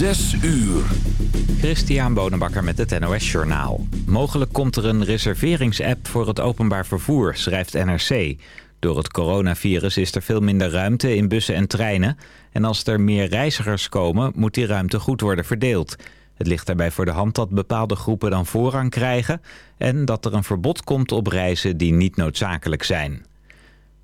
Zes uur. Christian Bonenbakker met het NOS Journaal. Mogelijk komt er een reserveringsapp voor het openbaar vervoer, schrijft NRC. Door het coronavirus is er veel minder ruimte in bussen en treinen. En als er meer reizigers komen, moet die ruimte goed worden verdeeld. Het ligt daarbij voor de hand dat bepaalde groepen dan voorrang krijgen... en dat er een verbod komt op reizen die niet noodzakelijk zijn.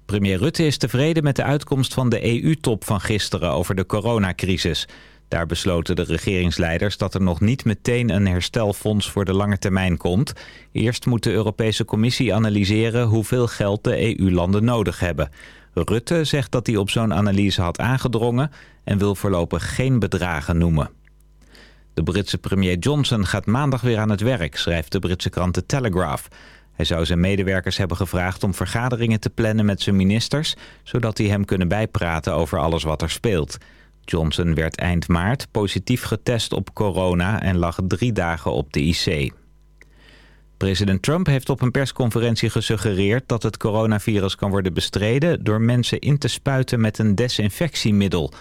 Premier Rutte is tevreden met de uitkomst van de EU-top van gisteren over de coronacrisis... Daar besloten de regeringsleiders dat er nog niet meteen een herstelfonds voor de lange termijn komt. Eerst moet de Europese Commissie analyseren hoeveel geld de EU-landen nodig hebben. Rutte zegt dat hij op zo'n analyse had aangedrongen en wil voorlopig geen bedragen noemen. De Britse premier Johnson gaat maandag weer aan het werk, schrijft de Britse krant The Telegraph. Hij zou zijn medewerkers hebben gevraagd om vergaderingen te plannen met zijn ministers... zodat die hem kunnen bijpraten over alles wat er speelt. Johnson werd eind maart positief getest op corona en lag drie dagen op de IC. President Trump heeft op een persconferentie gesuggereerd dat het coronavirus kan worden bestreden door mensen in te spuiten met een desinfectiemiddel.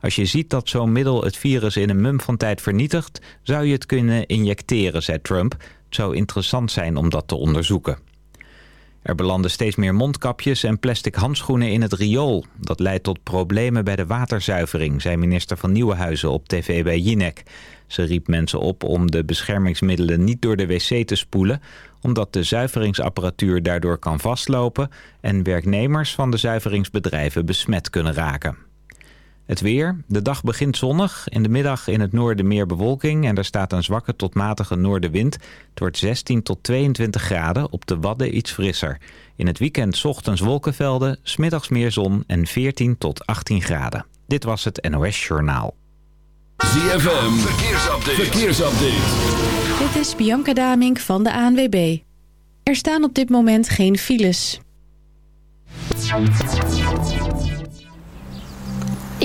Als je ziet dat zo'n middel het virus in een mum van tijd vernietigt, zou je het kunnen injecteren, zei Trump. Het zou interessant zijn om dat te onderzoeken. Er belanden steeds meer mondkapjes en plastic handschoenen in het riool. Dat leidt tot problemen bij de waterzuivering, zei minister van Nieuwenhuizen op tv bij Jinek. Ze riep mensen op om de beschermingsmiddelen niet door de wc te spoelen... omdat de zuiveringsapparatuur daardoor kan vastlopen... en werknemers van de zuiveringsbedrijven besmet kunnen raken. Het weer. De dag begint zonnig. In de middag in het noorden meer bewolking en er staat een zwakke tot matige noordenwind. Het wordt 16 tot 22 graden, op de Wadden iets frisser. In het weekend ochtends wolkenvelden, smiddags meer zon en 14 tot 18 graden. Dit was het NOS Journaal. ZFM, verkeersupdate. verkeersupdate. Dit is Bianca Damink van de ANWB. Er staan op dit moment geen files.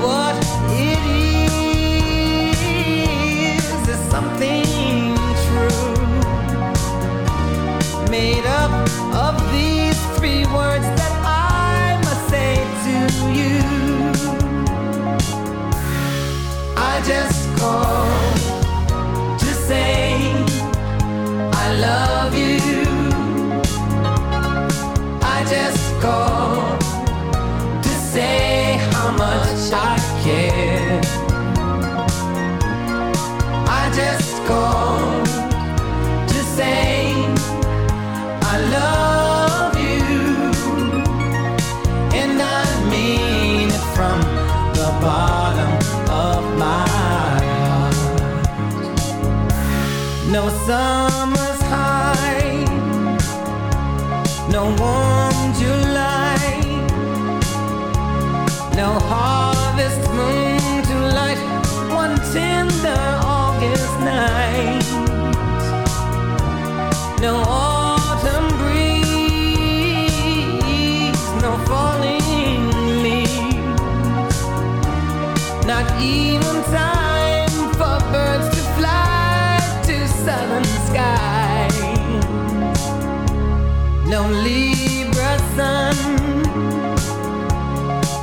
what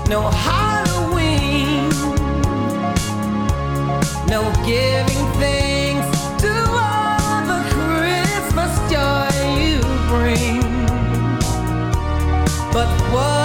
no Halloween, no giving thanks to all the Christmas joy you bring. But what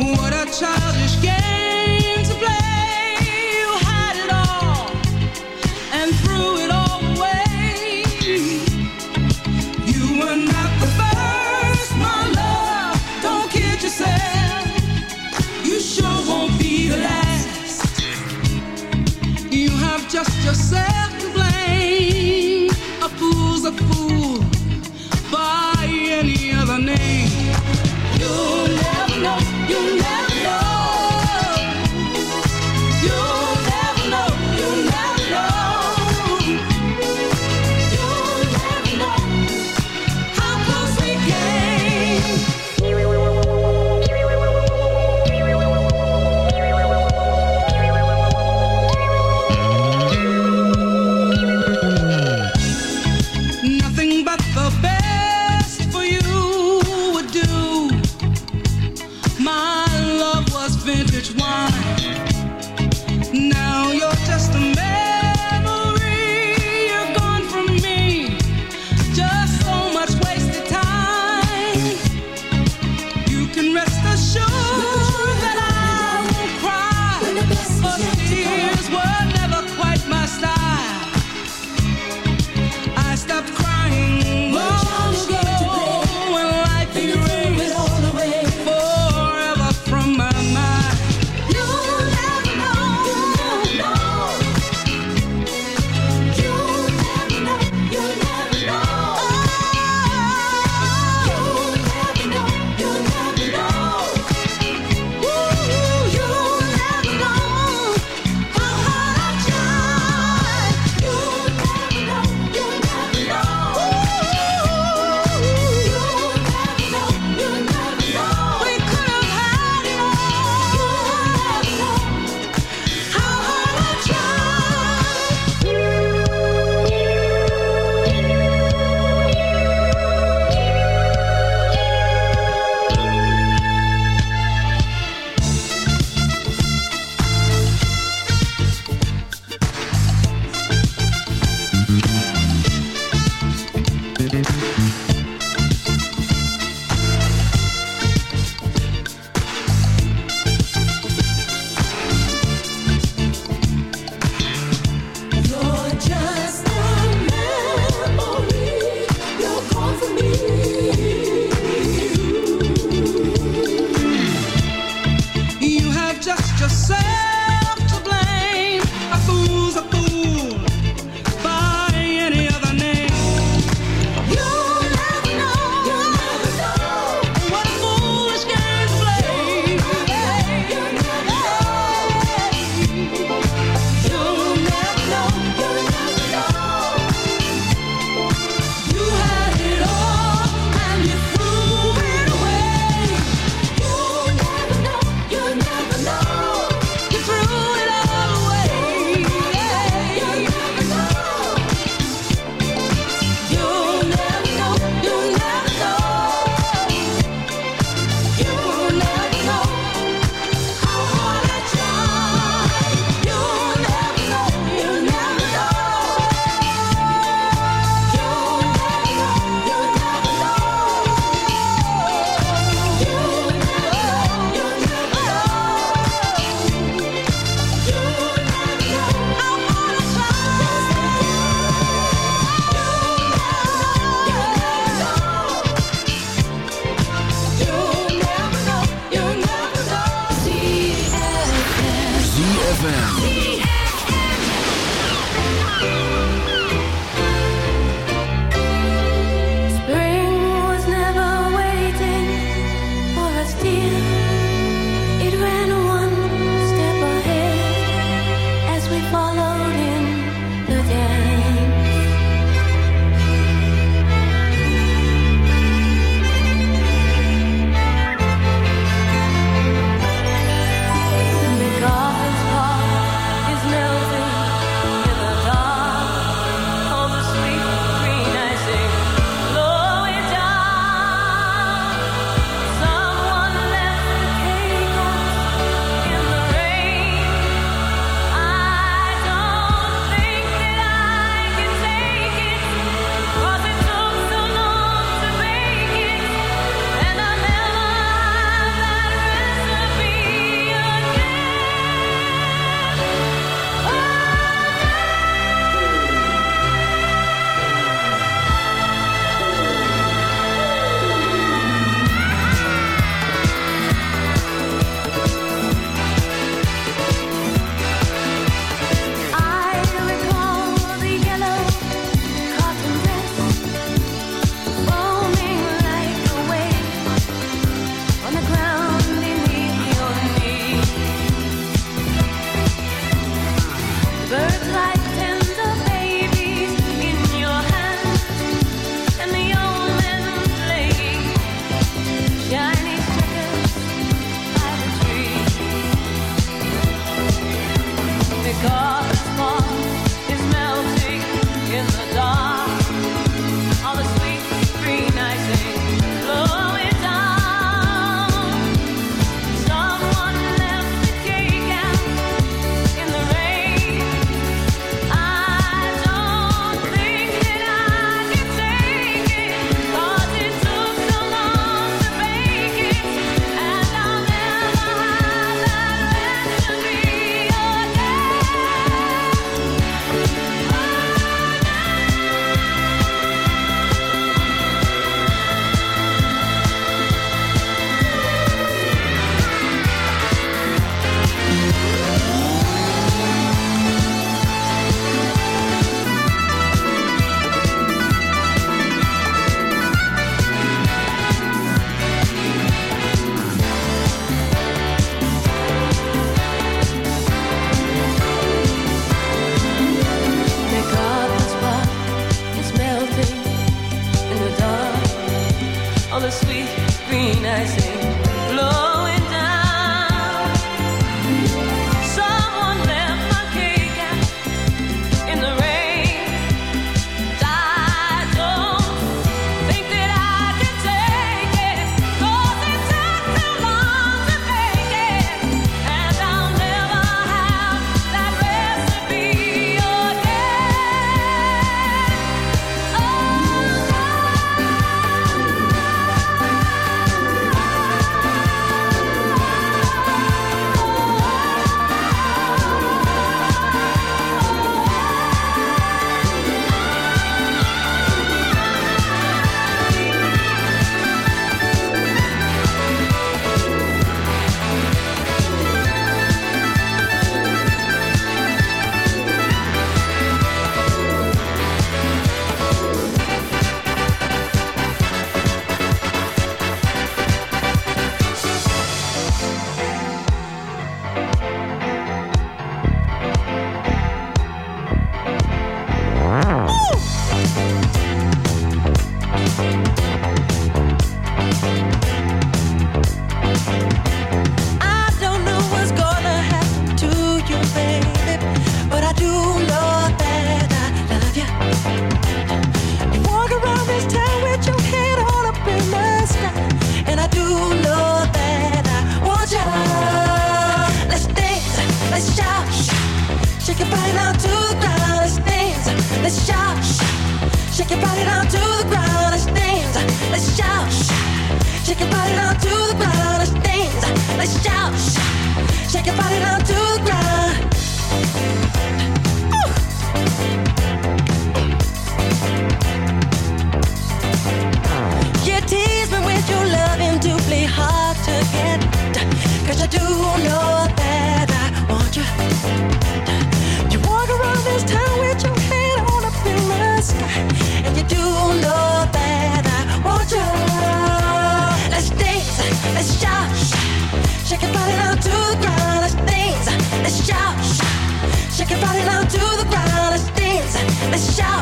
What a childish game to play. You had it all and threw it all away. You were not the first, my love. Don't kid yourself. You sure won't be the last. You have just yourself.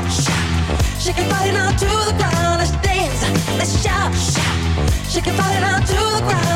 shout, shout. Shake it, body now to the ground. Let's dance. Let's shout, shout. Shake it, body now to the ground.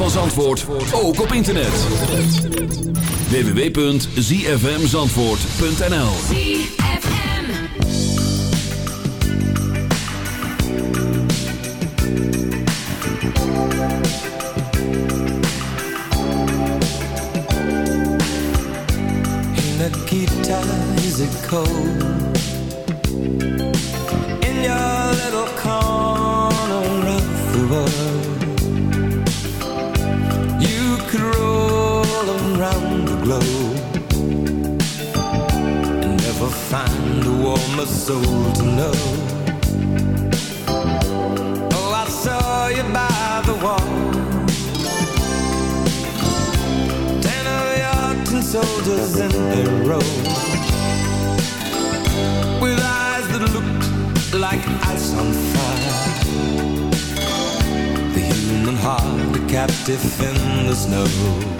Van Zandvoort ook op internet. www.zfmzandvoort.nl Nikita, is cold? Soul to know. Oh, I saw you by the wall. Ten of your soldiers in a row With eyes that looked like ice on fire The human heart, a captive in the snow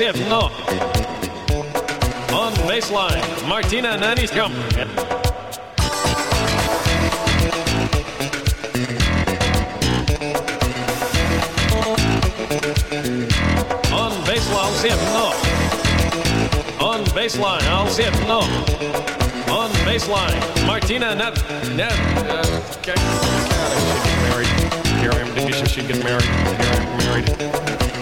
it, no. On baseline, Martina Nanny's come. On baseline, no. On baseline, I'll it, no. On baseline, Martina Net. Net. Uh. God, I should get married. Here I am. You should get married? Here I am married.